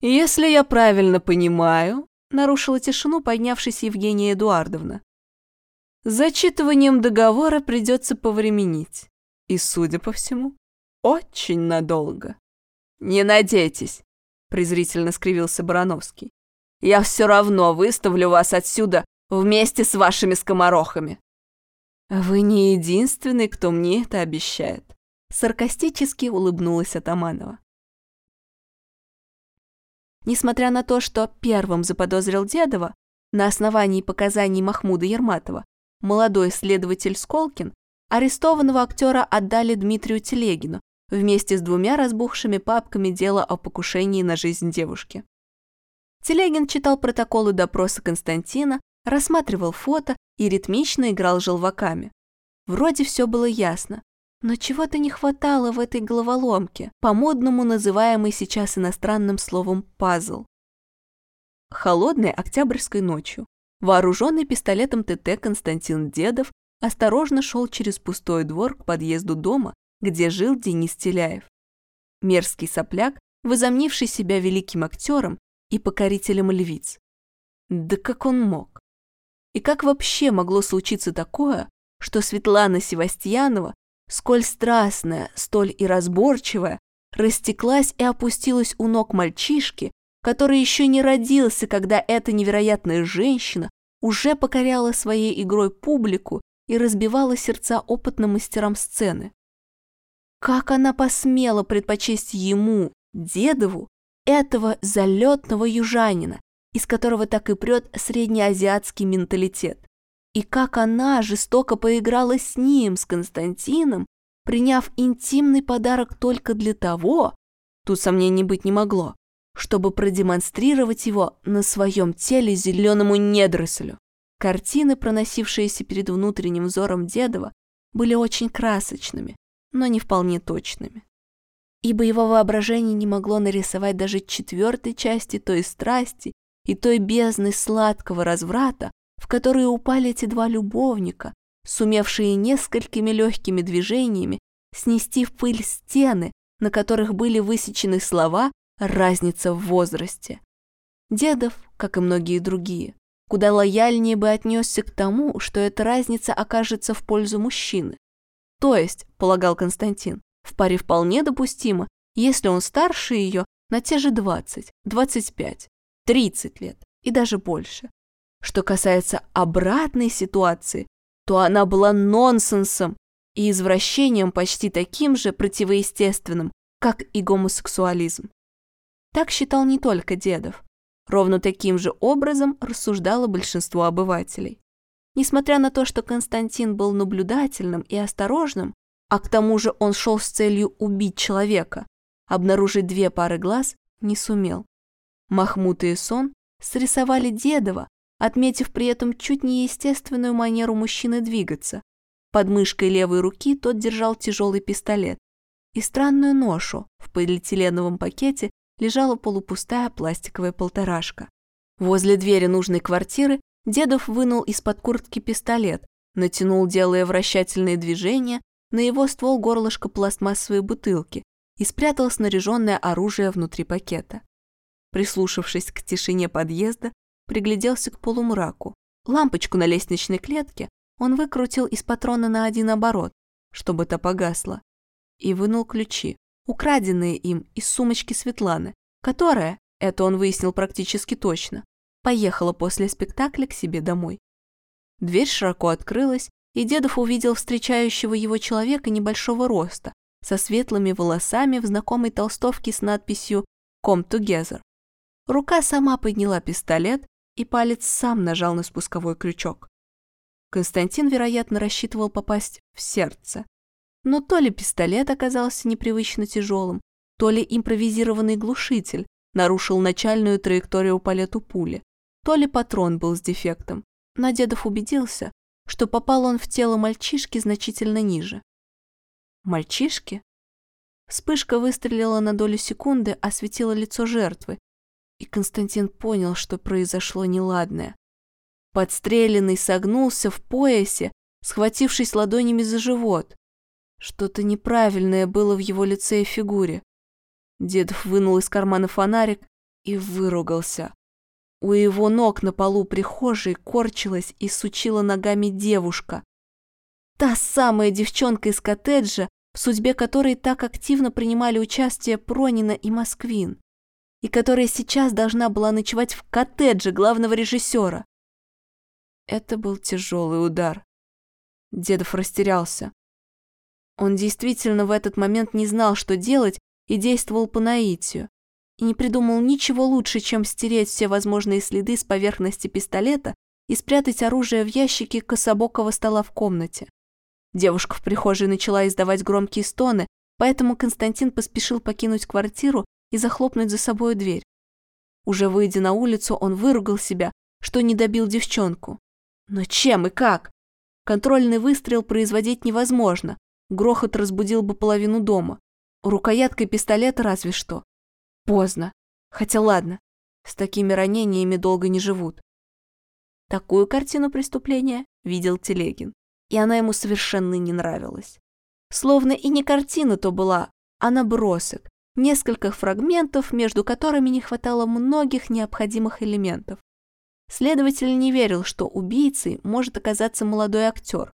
«Если я правильно понимаю», — нарушила тишину поднявшись Евгения Эдуардовна, «зачитыванием договора придется повременить. И, судя по всему, очень надолго». «Не надейтесь», — презрительно скривился Барановский. «Я все равно выставлю вас отсюда вместе с вашими скоморохами». «Вы не единственный, кто мне это обещает», — саркастически улыбнулась Атаманова. Несмотря на то, что первым заподозрил Дедова, на основании показаний Махмуда Ерматова, молодой следователь Сколкин арестованного актера отдали Дмитрию Телегину вместе с двумя разбухшими папками дела о покушении на жизнь девушки. Телегин читал протоколы допроса Константина, рассматривал фото и ритмично играл желваками. Вроде все было ясно, но чего-то не хватало в этой головоломке, по-модному называемой сейчас иностранным словом «пазл». Холодной октябрьской ночью, вооруженный пистолетом ТТ Константин Дедов осторожно шел через пустой двор к подъезду дома, где жил Денис Теляев. Мерзкий сопляк, возомнивший себя великим актером и покорителем львиц. Да как он мог? И как вообще могло случиться такое, что Светлана Севастьянова сколь страстная, столь и разборчивая, растеклась и опустилась у ног мальчишки, который еще не родился, когда эта невероятная женщина уже покоряла своей игрой публику и разбивала сердца опытным мастерам сцены. Как она посмела предпочесть ему, Дедову, этого залетного южанина, из которого так и прет среднеазиатский менталитет? И как она жестоко поиграла с ним, с Константином, приняв интимный подарок только для того, тут сомнений быть не могло, чтобы продемонстрировать его на своем теле зеленому недорослю. Картины, проносившиеся перед внутренним взором Дедова, были очень красочными, но не вполне точными. Ибо его воображение не могло нарисовать даже четвертой части той страсти и той бездны сладкого разврата, в которые упали эти два любовника, сумевшие несколькими легкими движениями снести в пыль стены, на которых были высечены слова «разница в возрасте». Дедов, как и многие другие, куда лояльнее бы отнесся к тому, что эта разница окажется в пользу мужчины. То есть, полагал Константин, в паре вполне допустимо, если он старше ее на те же 20, 25, 30 лет и даже больше. Что касается обратной ситуации, то она была нонсенсом и извращением почти таким же противоестественным, как и гомосексуализм. Так считал не только Дедов. Ровно таким же образом рассуждало большинство обывателей. Несмотря на то, что Константин был наблюдательным и осторожным, а к тому же он шел с целью убить человека, обнаружить две пары глаз не сумел. Махмут и Сон срисовали Дедова, отметив при этом чуть неестественную манеру мужчины двигаться. Под мышкой левой руки тот держал тяжелый пистолет. И странную ношу в полиэтиленовом пакете лежала полупустая пластиковая полторашка. Возле двери нужной квартиры Дедов вынул из-под куртки пистолет, натянул, делая вращательные движения, на его ствол горлышко пластмассовой бутылки и спрятал снаряженное оружие внутри пакета. Прислушавшись к тишине подъезда, пригляделся к полумраку. Лампочку на лестничной клетке он выкрутил из патрона на один оборот, чтобы та погасла, и вынул ключи, украденные им из сумочки Светланы, которая, это он выяснил практически точно, поехала после спектакля к себе домой. Дверь широко открылась, и Дедов увидел встречающего его человека небольшого роста, со светлыми волосами в знакомой толстовке с надписью «Come Together». Рука сама подняла пистолет, и палец сам нажал на спусковой крючок. Константин, вероятно, рассчитывал попасть в сердце. Но то ли пистолет оказался непривычно тяжелым, то ли импровизированный глушитель нарушил начальную траекторию полету пули, то ли патрон был с дефектом. Но Дедов убедился, что попал он в тело мальчишки значительно ниже. Мальчишки? Вспышка выстрелила на долю секунды, осветила лицо жертвы, и Константин понял, что произошло неладное. Подстреленный согнулся в поясе, схватившись ладонями за живот. Что-то неправильное было в его лице и фигуре. Дедов вынул из кармана фонарик и выругался. У его ног на полу прихожей корчилась и сучила ногами девушка. Та самая девчонка из коттеджа, в судьбе которой так активно принимали участие Пронина и Москвин, и которая сейчас должна была ночевать в коттедже главного режиссера. Это был тяжелый удар. Дедов растерялся. Он действительно в этот момент не знал, что делать, и действовал по наитию. И не придумал ничего лучше, чем стереть все возможные следы с поверхности пистолета и спрятать оружие в ящике кособокого стола в комнате. Девушка в прихожей начала издавать громкие стоны, поэтому Константин поспешил покинуть квартиру и захлопнуть за собой дверь. Уже выйдя на улицу, он выругал себя, что не добил девчонку. Но чем и как? Контрольный выстрел производить невозможно. Грохот разбудил бы половину дома. Рукояткой пистолета разве что. Поздно. Хотя ладно, с такими ранениями долго не живут. Такую картину преступления видел Телегин и она ему совершенно не нравилась. Словно и не картина то была, а набросок, несколько фрагментов, между которыми не хватало многих необходимых элементов. Следователь не верил, что убийцей может оказаться молодой актер,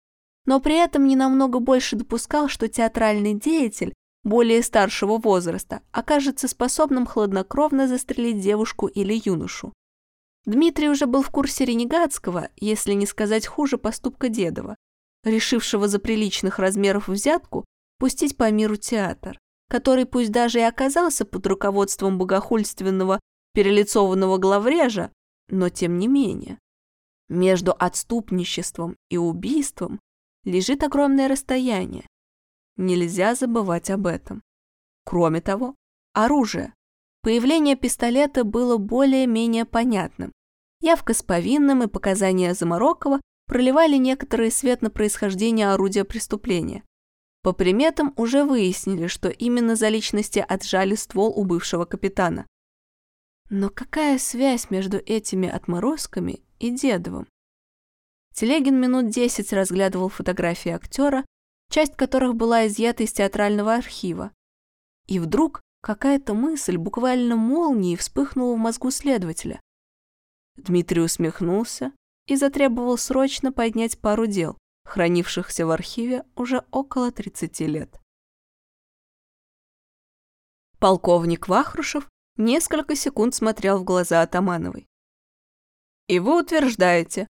но при этом не намного больше допускал, что театральный деятель более старшего возраста окажется способным хладнокровно застрелить девушку или юношу. Дмитрий уже был в курсе ренегатского, если не сказать хуже, поступка Дедова, решившего за приличных размеров взятку пустить по миру театр, который пусть даже и оказался под руководством богохульственного перелицованного главрежа, но тем не менее. Между отступничеством и убийством лежит огромное расстояние. Нельзя забывать об этом. Кроме того, оружие. Появление пистолета было более-менее понятным. Явка с повинным и показания Заморокова проливали некоторый свет на происхождение орудия преступления. По приметам уже выяснили, что именно за личности отжали ствол у бывшего капитана. Но какая связь между этими отморозками и Дедовым? Телегин минут десять разглядывал фотографии актера, часть которых была изъята из театрального архива. И вдруг какая-то мысль буквально молнией вспыхнула в мозгу следователя. Дмитрий усмехнулся, и затребовал срочно поднять пару дел, хранившихся в архиве уже около 30 лет. Полковник Вахрушев несколько секунд смотрел в глаза Атамановой. «И вы утверждаете,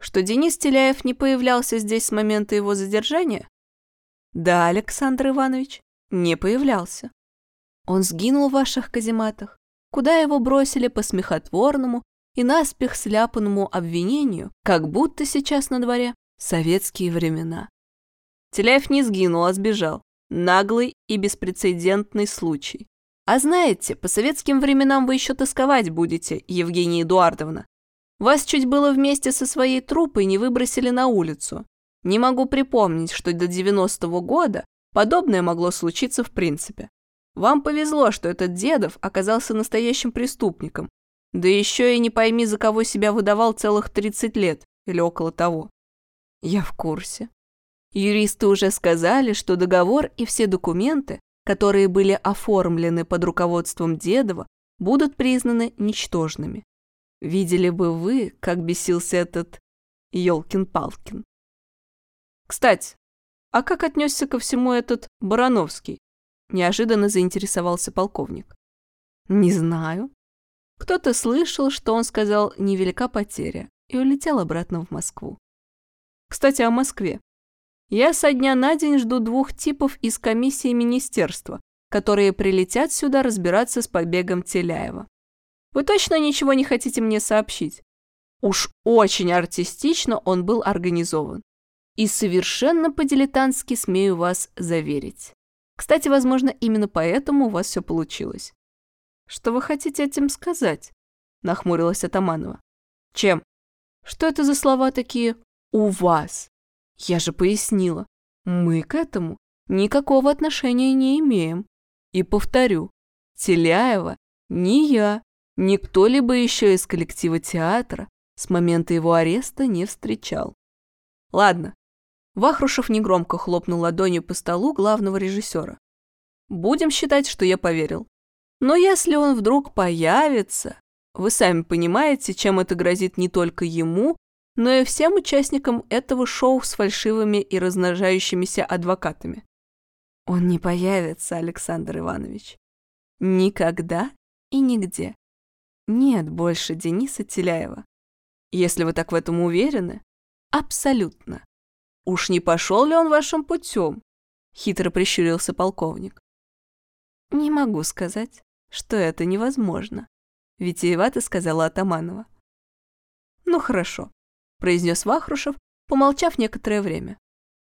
что Денис Теляев не появлялся здесь с момента его задержания?» «Да, Александр Иванович, не появлялся. Он сгинул в ваших казематах, куда его бросили по смехотворному и наспех сляпанному обвинению, как будто сейчас на дворе советские времена. Теляев не сгинул, а сбежал. Наглый и беспрецедентный случай. А знаете, по советским временам вы еще тосковать будете, Евгения Эдуардовна. Вас чуть было вместе со своей труппой не выбросили на улицу. Не могу припомнить, что до 90-го года подобное могло случиться в принципе. Вам повезло, что этот Дедов оказался настоящим преступником, да еще и не пойми, за кого себя выдавал целых 30 лет или около того. Я в курсе. Юристы уже сказали, что договор и все документы, которые были оформлены под руководством Дедова, будут признаны ничтожными. Видели бы вы, как бесился этот Ёлкин-Палкин. Кстати, а как отнесся ко всему этот Барановский? Неожиданно заинтересовался полковник. Не знаю, кто-то слышал, что он сказал «невелика потеря» и улетел обратно в Москву. Кстати, о Москве. Я со дня на день жду двух типов из комиссии министерства, которые прилетят сюда разбираться с побегом Теляева. Вы точно ничего не хотите мне сообщить? Уж очень артистично он был организован. И совершенно по-дилетантски смею вас заверить. Кстати, возможно, именно поэтому у вас все получилось. Что вы хотите этим сказать? Нахмурилась Атаманова. Чем? Что это за слова такие «у вас»? Я же пояснила. Мы к этому никакого отношения не имеем. И повторю, Теляева ни я, ни кто-либо еще из коллектива театра с момента его ареста не встречал. Ладно. Вахрушев негромко хлопнул ладонью по столу главного режиссера. Будем считать, что я поверил. Но если он вдруг появится, вы сами понимаете, чем это грозит не только ему, но и всем участникам этого шоу с фальшивыми и размножающимися адвокатами. Он не появится, Александр Иванович. Никогда и нигде. Нет больше Дениса Теляева. Если вы так в этом уверены, абсолютно. Уж не пошел ли он вашим путем? Хитро прищурился полковник. Не могу сказать, что это невозможно. Витиевато сказала Атаманова. Ну хорошо, произнес Вахрушев, помолчав некоторое время.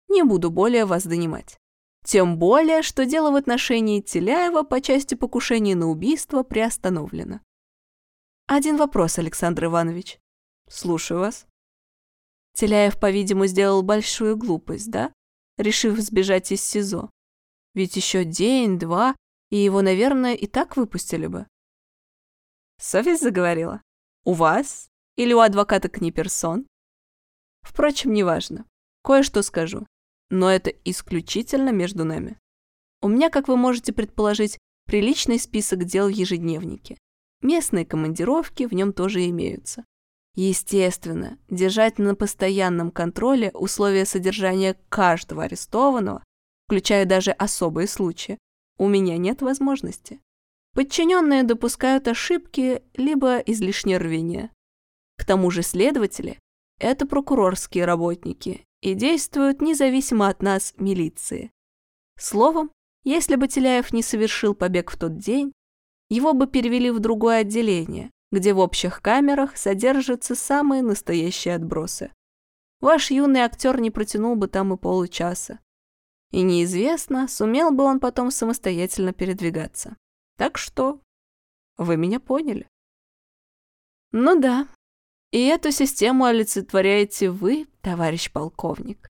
Не буду более вас донимать. Тем более, что дело в отношении Теляева по части покушения на убийство приостановлено. Один вопрос, Александр Иванович. Слушаю вас. Теляев, по-видимому, сделал большую глупость, да? Решив сбежать из СИЗО. Ведь еще день-два, и его, наверное, и так выпустили бы. Совесть заговорила? У вас? Или у адвоката Книперсон? Впрочем, неважно. Кое-что скажу но это исключительно между нами. У меня, как вы можете предположить, приличный список дел в ежедневнике. Местные командировки в нем тоже имеются. Естественно, держать на постоянном контроле условия содержания каждого арестованного, включая даже особые случаи, у меня нет возможности. Подчиненные допускают ошибки либо излишнее рвение. К тому же следователи – это прокурорские работники, и действуют независимо от нас милиции. Словом, если бы Теляев не совершил побег в тот день, его бы перевели в другое отделение, где в общих камерах содержатся самые настоящие отбросы. Ваш юный актер не протянул бы там и получаса. И неизвестно, сумел бы он потом самостоятельно передвигаться. Так что вы меня поняли. Ну да, и эту систему олицетворяете вы, товарищ полковник.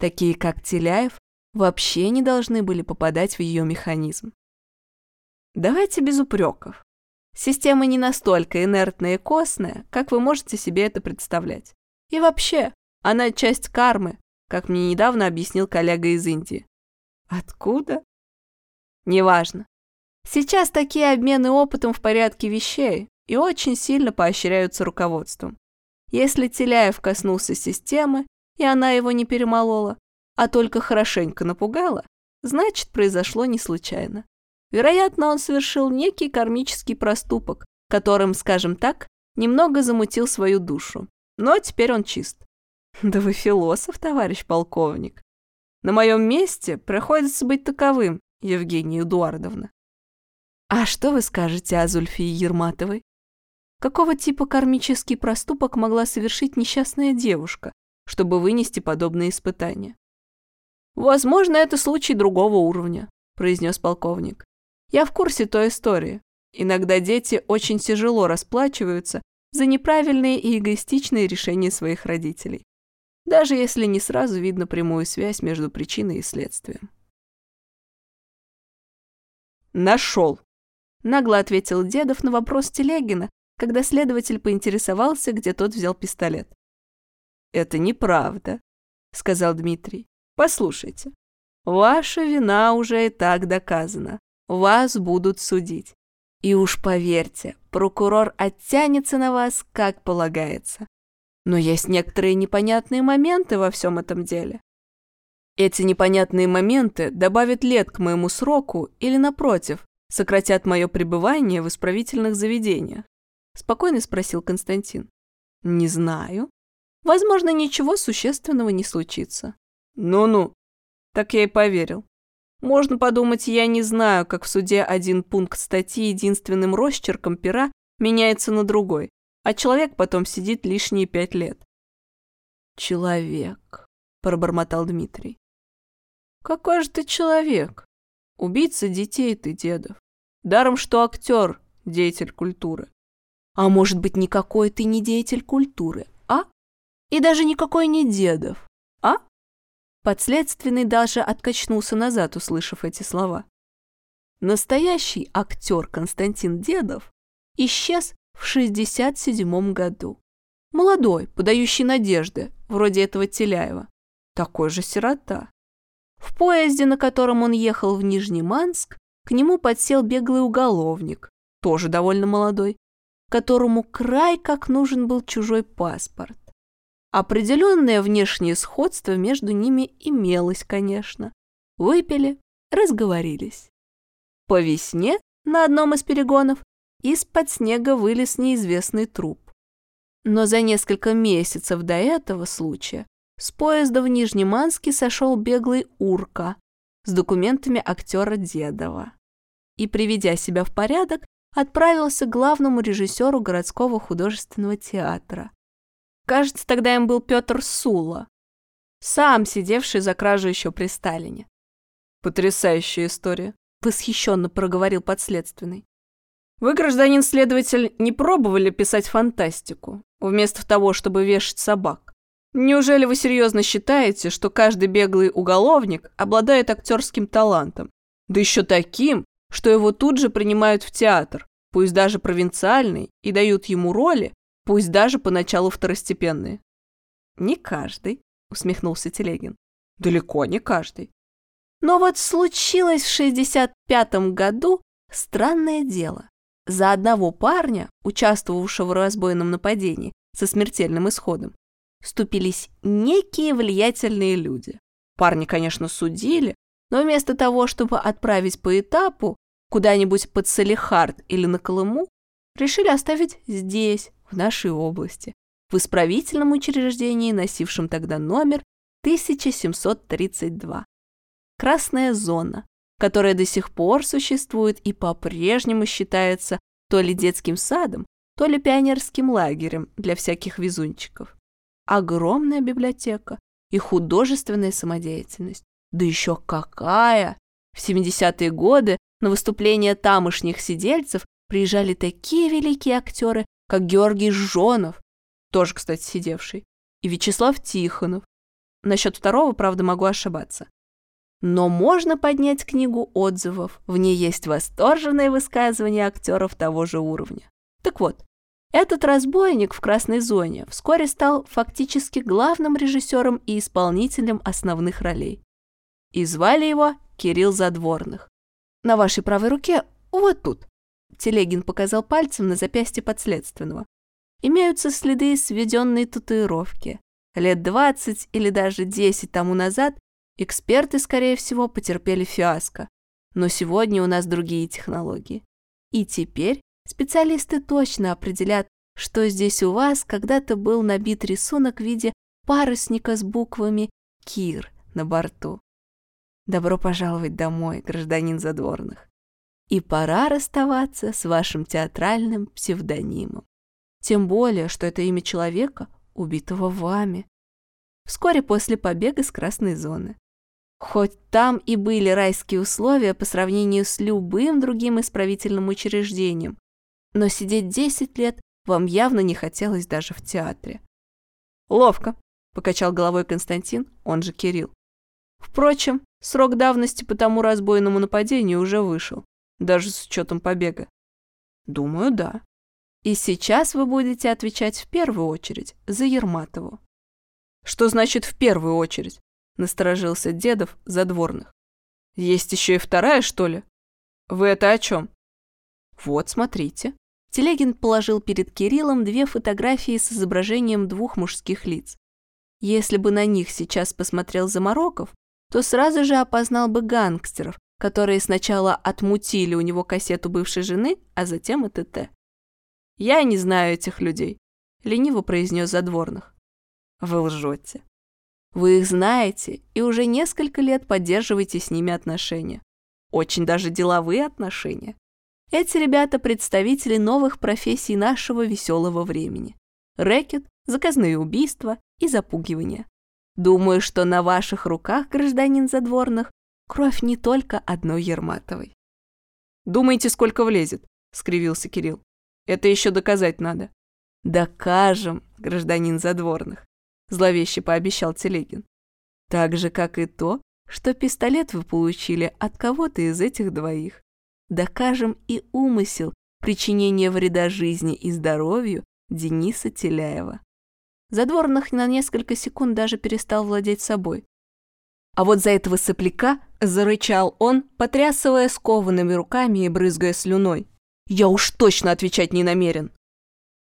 Такие, как Теляев, вообще не должны были попадать в ее механизм. Давайте без упреков. Система не настолько инертная и костная, как вы можете себе это представлять. И вообще, она часть кармы, как мне недавно объяснил коллега из Индии. Откуда? Неважно. Сейчас такие обмены опытом в порядке вещей, и очень сильно поощряются руководством. Если Теляев коснулся системы, и она его не перемолола, а только хорошенько напугала, значит, произошло не случайно. Вероятно, он совершил некий кармический проступок, которым, скажем так, немного замутил свою душу. Но теперь он чист. [LAUGHS] Да вы философ, товарищ полковник. На моем месте приходится быть таковым, Евгения Эдуардовна. А что вы скажете о Зульфии Ерматовой? Какого типа кармический проступок могла совершить несчастная девушка, чтобы вынести подобные испытания? «Возможно, это случай другого уровня», – произнес полковник. «Я в курсе той истории. Иногда дети очень тяжело расплачиваются за неправильные и эгоистичные решения своих родителей, даже если не сразу видно прямую связь между причиной и следствием». «Нашел», – нагло ответил Дедов на вопрос Телегина, когда следователь поинтересовался, где тот взял пистолет. «Это неправда», — сказал Дмитрий. «Послушайте, ваша вина уже и так доказана. Вас будут судить. И уж поверьте, прокурор оттянется на вас, как полагается. Но есть некоторые непонятные моменты во всем этом деле. Эти непонятные моменты добавят лет к моему сроку или, напротив, сократят мое пребывание в исправительных заведениях. Спокойно спросил Константин. Не знаю. Возможно, ничего существенного не случится. Ну-ну, так я и поверил. Можно подумать, я не знаю, как в суде один пункт статьи единственным росчерком пера меняется на другой, а человек потом сидит лишние пять лет. «Человек», — пробормотал Дмитрий. «Какой же ты человек? Убийца детей ты, дедов. Даром, что актер, деятель культуры. А может быть, никакой ты не деятель культуры, а? И даже никакой не дедов? Подследственный даже откачнулся назад, услышав эти слова. Настоящий актер Константин Дедов исчез в 67 году. Молодой, подающий надежды, вроде этого Теляева. Такой же сирота. В поезде, на котором он ехал в Нижний Манск, к нему подсел беглый уголовник, тоже довольно молодой, которому край как нужен был чужой паспорт. Определенное внешнее сходство между ними имелось, конечно. Выпили, разговорились. По весне на одном из перегонов из-под снега вылез неизвестный труп. Но за несколько месяцев до этого случая с поезда в Нижнеманске сошел беглый Урка с документами актера Дедова и, приведя себя в порядок, отправился к главному режиссеру городского художественного театра. Кажется, тогда им был Петр Сула, сам сидевший за кражу еще при Сталине. Потрясающая история, восхищенно проговорил подследственный. Вы, гражданин следователь, не пробовали писать фантастику, вместо того, чтобы вешать собак? Неужели вы серьезно считаете, что каждый беглый уголовник обладает актерским талантом? Да еще таким, что его тут же принимают в театр, пусть даже провинциальный, и дают ему роли, пусть даже поначалу второстепенные. «Не каждый», — усмехнулся Телегин. «Далеко не каждый». Но вот случилось в 65-м году странное дело. За одного парня, участвовавшего в разбойном нападении со смертельным исходом, вступились некие влиятельные люди. Парни, конечно, судили, но вместо того, чтобы отправить по этапу куда-нибудь под Салихард или на Колыму, решили оставить здесь, в нашей области, в исправительном учреждении, носившем тогда номер 1732. Красная зона, которая до сих пор существует и по-прежнему считается то ли детским садом, то ли пионерским лагерем для всяких везунчиков. Огромная библиотека и художественная самодеятельность. Да еще какая! В 70-е годы на выступления тамошних сидельцев приезжали такие великие актеры, как Георгий Жонов, тоже, кстати, сидевший, и Вячеслав Тихонов. Насчет второго, правда, могу ошибаться. Но можно поднять книгу отзывов, в ней есть восторженные высказывания актеров того же уровня. Так вот, этот разбойник в красной зоне вскоре стал фактически главным режиссером и исполнителем основных ролей. И звали его Кирилл Задворных. На вашей правой руке, вот тут, Телегин показал пальцем на запястье подследственного, имеются следы сведенной татуировки. Лет 20 или даже 10 тому назад эксперты, скорее всего, потерпели фиаско. Но сегодня у нас другие технологии. И теперь специалисты точно определят, что здесь у вас когда-то был набит рисунок в виде парусника с буквами «Кир» на борту. Добро пожаловать домой, гражданин Задворных. И пора расставаться с вашим театральным псевдонимом. Тем более, что это имя человека, убитого вами. Вскоре после побега с красной зоны. Хоть там и были райские условия по сравнению с любым другим исправительным учреждением, но сидеть 10 лет вам явно не хотелось даже в театре. «Ловко», — покачал головой Константин, он же Кирилл. Впрочем, срок давности по тому разбойному нападению уже вышел, даже с учетом побега. Думаю, да. И сейчас вы будете отвечать в первую очередь за Ерматову. Что значит в первую очередь? Насторожился Дедов задворных. Есть еще и вторая, что ли? Вы это о чем? Вот, смотрите. Телегин положил перед Кириллом две фотографии с изображением двух мужских лиц. Если бы на них сейчас посмотрел Замороков, то сразу же опознал бы гангстеров, которые сначала отмутили у него кассету бывшей жены, а затем и ТТ. «Я не знаю этих людей», — лениво произнес Задворных. «Вы лжете. Вы их знаете и уже несколько лет поддерживаете с ними отношения. Очень даже деловые отношения. Эти ребята – представители новых профессий нашего веселого времени. Рэкет, заказные убийства и запугивание. Думаю, что на ваших руках, гражданин Задворных, кровь не только одной Ерматовой. «Думаете, сколько влезет?» – скривился Кирилл. «Это еще доказать надо». «Докажем, гражданин Задворных», – зловеще пообещал Телегин. «Так же, как и то, что пистолет вы получили от кого-то из этих двоих. Докажем и умысел причинения вреда жизни и здоровью Дениса Теляева». Задворных на несколько секунд даже перестал владеть собой. А вот за этого сопляка зарычал он, потрясывая скованными руками и брызгая слюной. «Я уж точно отвечать не намерен!»